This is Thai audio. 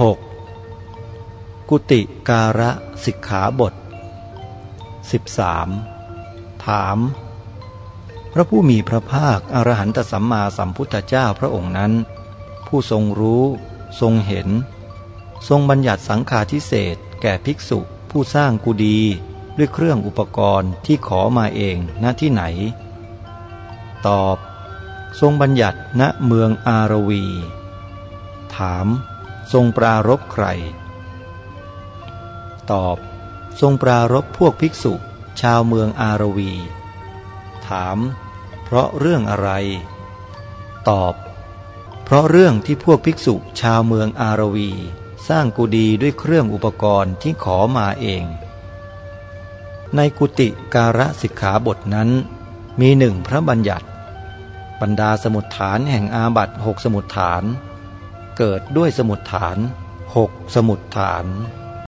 6. กุติการะสิกขาบท 13. ถาม พระผู้มีพระภาคอรหันตสัมมาสัมพุทธเจ้าพระองค์นั้น ผู้ทรงรู้ทรงเห็น ทรงบัญญัติสังฆาทิเศษแก่ภิกษุผู้สร้างกุดีด้วยเครื่องอุปกรณ์ที่ขอมาเองณที่ไหน ตอบ ทรงบัญญัติณเมืองอารวี ถาม ทรงปรารบใคร ตอบ ทรงปรารบพวกภิกษุ ชาวเมืองอารวี ถาม เพราะเรื่องอะไร ตอบ เพราะเรื่องที่พวกภิกษุชาวเมืองอารวี สร้างกุดีด้วยเครื่องอุปกรณ์ที่ขอมาเอง ในกุติการะสิกขาบทนั้น มีหนึ่งพระบัญญัติ บรรดาสมุดฐานแห่งอาบัตหกสมุดฐาน เกิดด้วยสมุดฐานหกสมุดฐาน